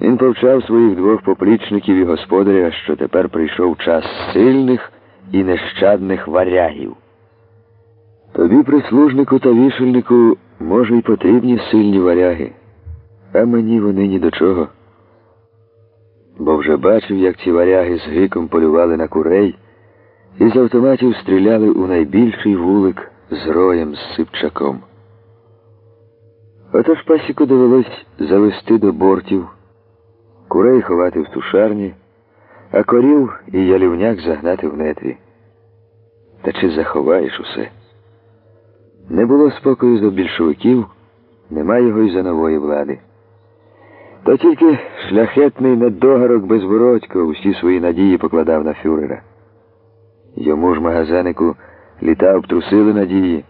Він повчав своїх двох поплічників і господаря, що тепер прийшов час сильних і нещадних варягів. Тобі, прислужнику та вішельнику, може, й потрібні сильні варяги, а мені вони ні до чого. Бо вже бачив, як ці варяги з гиком полювали на курей і з автоматів стріляли у найбільший вулик з роєм з сипчаком. Отож пасіку довелось завести до бортів, курей ховати в сушарні, а корів і ялівняк загнати в нетрі. Та чи заховаєш усе? Не було спокою за більшовиків, нема його й за нової влади. То тільки шляхетний недогарок безбородько усі свої надії покладав на фюрера. Йому ж магазанику літа обтрусили надії.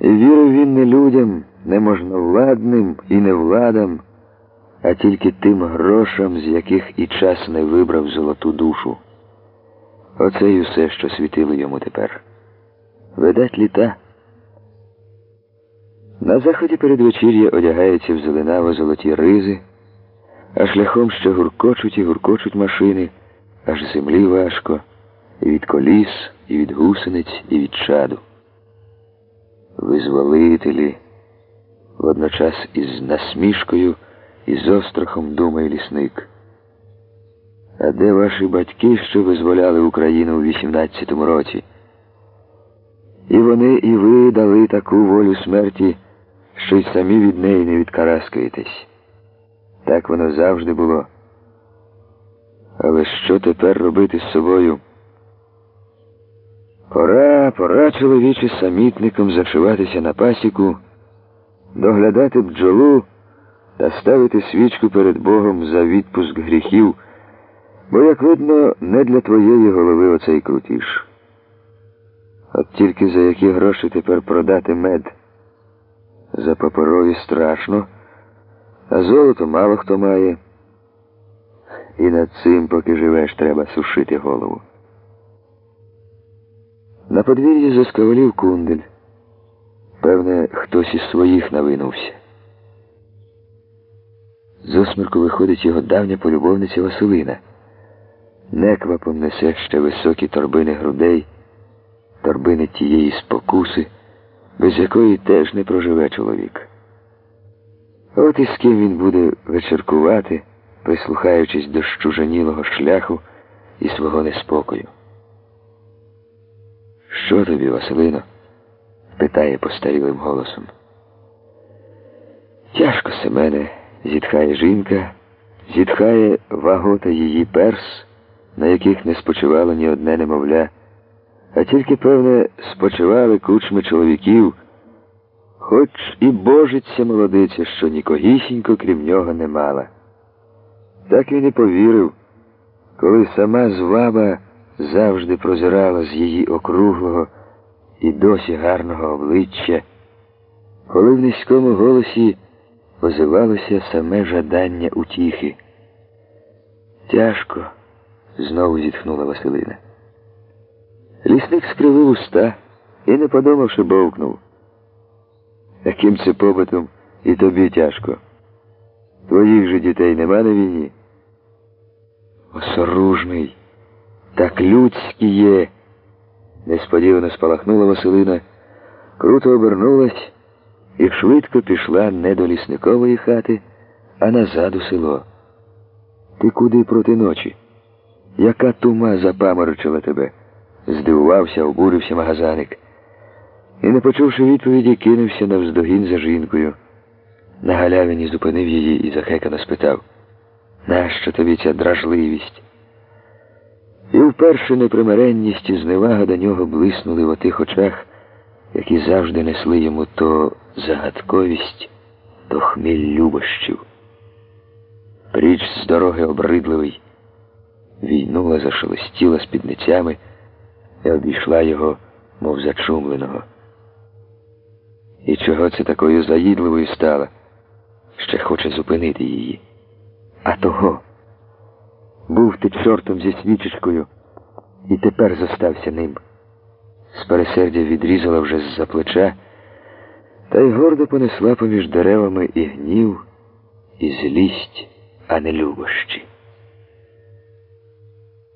І вірив він не людям, не можновладним і не владам, а тільки тим грошам, з яких і час не вибрав золоту душу. Оце й усе, що світило йому тепер. Видать літа. На заході передвечір'я одягаються в зеленаво золоті ризи, а шляхом ще гуркочуть і гуркочуть машини, аж землі важко, і від коліс, і від гусениць, і від чаду. Визволителі, водночас із насмішкою і з острахом думає лісник. А де ваші батьки, що визволяли Україну у 18-му році? І вони, і ви дали таку волю смерті, що й самі від неї не відкараскаєтесь. Так воно завжди було. Але що тепер робити з собою? Пора, пора, чоловіче, самітником зашиватися на пасіку, доглядати бджолу та ставити свічку перед Богом за відпуск гріхів, бо, як видно, не для твоєї голови оцей крутіш. От тільки за які гроші тепер продати мед. За паперові страшно, а золото мало хто має. І над цим, поки живеш, треба сушити голову. На подвір'ї заскавалів кундель. Певне, хтось із своїх навинувся. З осмірку виходить його давня полюбовниця Василина. Неквапом несе ще високі торбини грудей, торбини тієї спокуси, без якої теж не проживе чоловік. От і з ким він буде вечеркувати, прислухаючись до щужанілого шляху і свого неспокою. Що тобі, Василино? питає постарілим голосом. Тяжко Семене, зітхає жінка, зітхає вагота її перс, на яких не спочивало ні одне немовля, а тільки, певне, спочивали кучми чоловіків, хоч і божиться молодиця, що нікогісінько крім нього не мала. Так він і повірив, коли сама зваба завжди прозирала з її округлого і досі гарного обличчя, коли в низькому голосі позивалося саме жадання утіхи. Тяжко, знову зітхнула Василина. Лісник скривив уста і, не подумавши, бовкнув. Таким це побитом і тобі тяжко. Твоїх же дітей нема на війні. Осоружний. Так людські є. Несподівано спалахнула Василина, круто обернулась і швидко пішла не до лісникової хати, а назад у село. Ти куди проти ночі? Яка тума запаморочила тебе? здивувався, обурився магазаник. І, не почувши відповіді, кинувся навздогін за жінкою. На галявині зупинив її і захекано спитав, нащо тобі ця дражливість? І вперше непримиренність і зневага до нього блиснули в отих очах, які завжди несли йому то загадковість, то хміль любощів. Пріч з дороги обридливий, війнула, зашелестіла спідницями і обійшла його, мов зачумленого. І чого це такою заїдливою стала? Ще хоче зупинити її. А того. Був ти чортом зі свічечкою і тепер зостався ним. З пересердя відрізала вже з-за плеча, та й гордо понесла поміж деревами і гнів, і злість, а не любощі.